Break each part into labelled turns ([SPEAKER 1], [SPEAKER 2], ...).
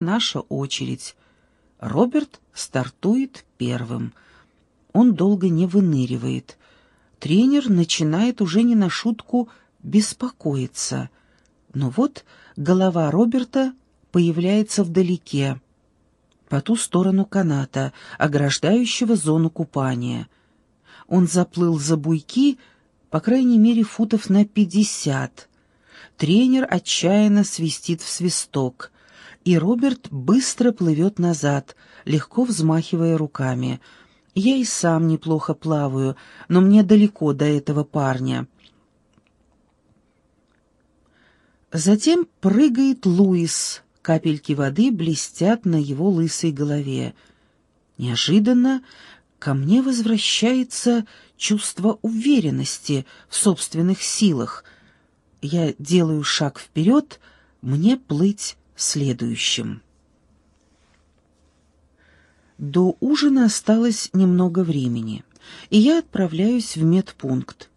[SPEAKER 1] наша очередь. Роберт стартует первым. Он долго не выныривает. Тренер начинает уже не на шутку беспокоиться. Но вот голова Роберта появляется вдалеке, по ту сторону каната, ограждающего зону купания. Он заплыл за буйки, по крайней мере, футов на пятьдесят. Тренер отчаянно свистит в свисток, и Роберт быстро плывет назад, легко взмахивая руками. Я и сам неплохо плаваю, но мне далеко до этого парня. Затем прыгает Луис. Капельки воды блестят на его лысой голове. Неожиданно ко мне возвращается чувство уверенности в собственных силах. Я делаю шаг вперед, мне плыть следующим. До ужина осталось немного времени, и я отправляюсь в медпункт.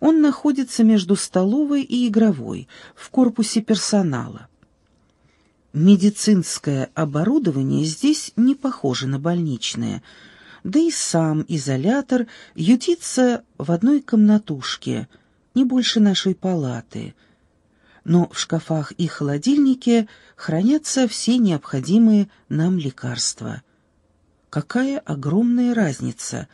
[SPEAKER 1] Он находится между столовой и игровой, в корпусе персонала. Медицинское оборудование здесь не похоже на больничное – да и сам изолятор ютится в одной комнатушке, не больше нашей палаты. Но в шкафах и холодильнике хранятся все необходимые нам лекарства. Какая огромная разница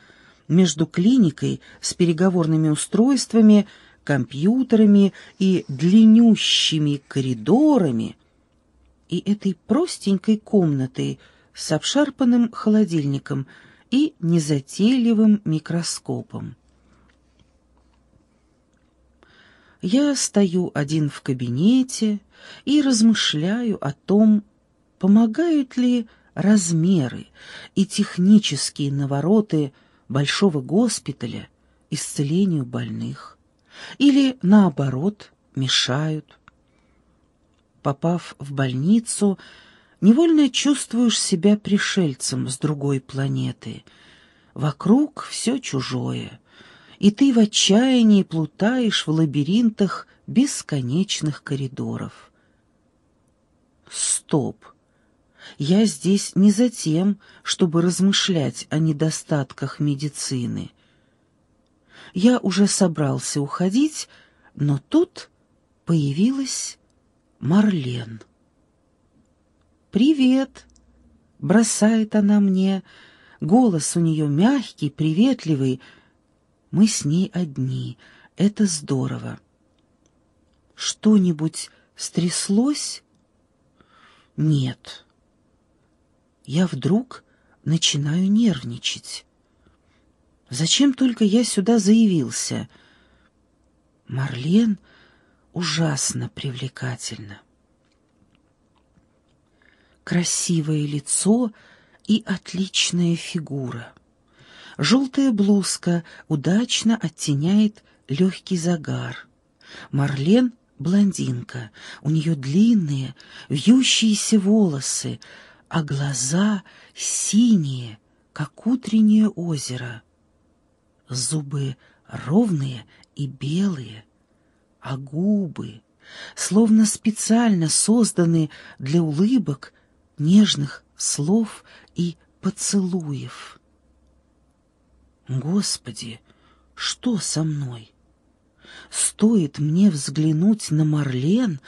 [SPEAKER 1] между клиникой с переговорными устройствами, компьютерами и длиннющими коридорами и этой простенькой комнатой с обшарпанным холодильником – и незатейливым микроскопом. Я стою один в кабинете и размышляю о том, помогают ли размеры и технические навороты большого госпиталя исцелению больных, или, наоборот, мешают. Попав в больницу, невольно чувствуешь себя пришельцем с другой планеты. Вокруг все чужое, и ты в отчаянии плутаешь в лабиринтах бесконечных коридоров. Стоп! Я здесь не за тем, чтобы размышлять о недостатках медицины. Я уже собрался уходить, но тут появилась Марлен. «Привет!» — бросает она мне. Голос у нее мягкий, приветливый. Мы с ней одни. Это здорово. Что-нибудь стряслось? Нет. Я вдруг начинаю нервничать. Зачем только я сюда заявился? Марлен ужасно привлекательна красивое лицо и отличная фигура. Желтая блузка удачно оттеняет легкий загар. Марлен — блондинка, у нее длинные, вьющиеся волосы, а глаза синие, как утреннее озеро. Зубы ровные и белые, а губы, словно специально созданы для улыбок, нежных слов и поцелуев. Господи, что со мной? Стоит мне взглянуть на Марлен,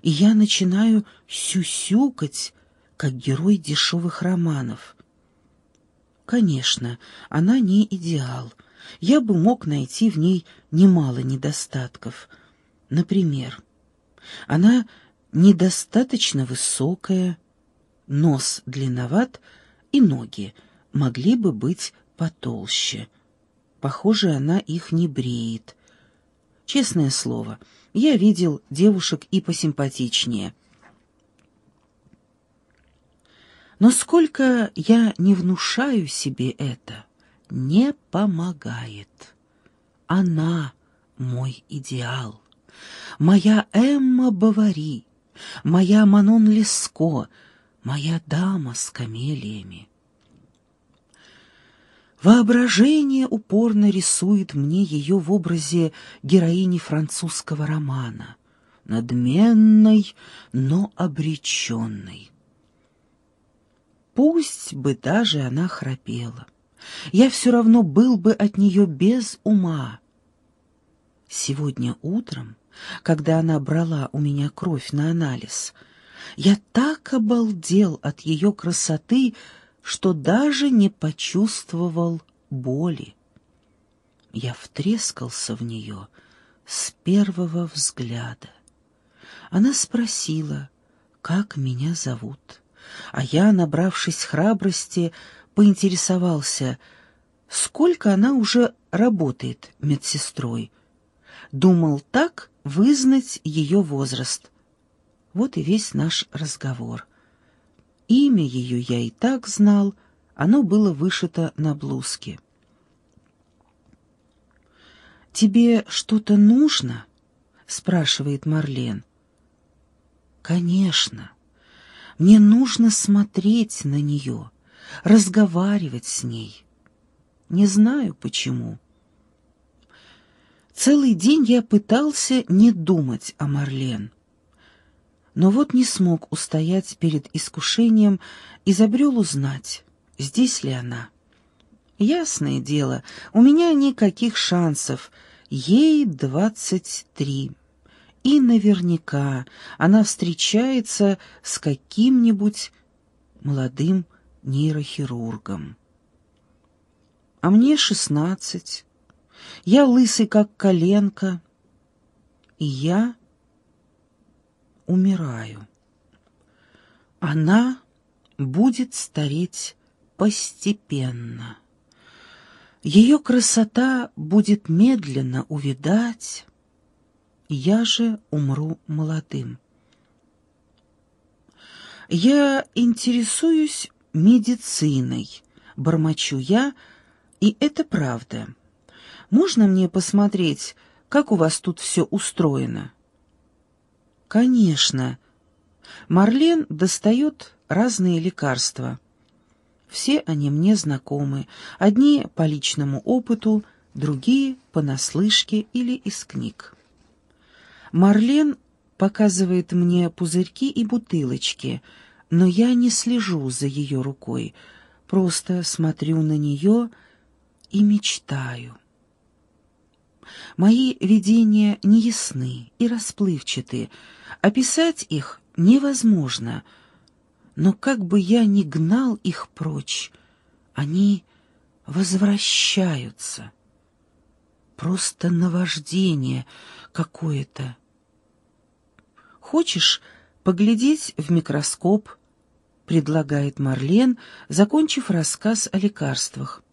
[SPEAKER 1] и я начинаю сюсюкать, как герой дешевых романов. Конечно, она не идеал. Я бы мог найти в ней немало недостатков. Например, она недостаточно высокая, Нос длинноват, и ноги могли бы быть потолще. Похоже, она их не бреет. Честное слово, я видел девушек и посимпатичнее. Но сколько я не внушаю себе это, не помогает. Она мой идеал. Моя Эмма Бавари, моя Манон Леско — моя дама с камелиями. Воображение упорно рисует мне ее в образе героини французского романа, надменной, но обреченной. Пусть бы даже она храпела. Я все равно был бы от нее без ума. Сегодня утром, когда она брала у меня кровь на анализ, я так обалдел от ее красоты, что даже не почувствовал боли. Я втрескался в нее с первого взгляда. Она спросила, как меня зовут, а я, набравшись храбрости, поинтересовался, сколько она уже работает медсестрой — Думал так вызнать ее возраст. Вот и весь наш разговор. Имя ее я и так знал, оно было вышито на блузке. «Тебе что-то нужно?» — спрашивает Марлен. «Конечно. Мне нужно смотреть на нее, разговаривать с ней. Не знаю, почему». Целый день я пытался не думать о Марлен. Но вот не смог устоять перед искушением и забрел узнать, здесь ли она. Ясное дело, у меня никаких шансов. Ей двадцать три. И наверняка она встречается с каким-нибудь молодым нейрохирургом. А мне шестнадцать. Я лысый, как коленка, и я умираю. Она будет стареть постепенно. Ее красота будет медленно увядать, я же умру молодым. Я интересуюсь медициной, бормочу я, и это правда. Можно мне посмотреть, как у вас тут все устроено?» «Конечно». Марлен достает разные лекарства. Все они мне знакомы. Одни по личному опыту, другие по наслышке или из книг. Марлен показывает мне пузырьки и бутылочки, но я не слежу за ее рукой, просто смотрю на нее и мечтаю. Мои видения неясны и расплывчаты, описать их невозможно, но как бы я ни гнал их прочь, они возвращаются. Просто наваждение какое-то. Хочешь поглядеть в микроскоп? предлагает Марлен, закончив рассказ о лекарствах.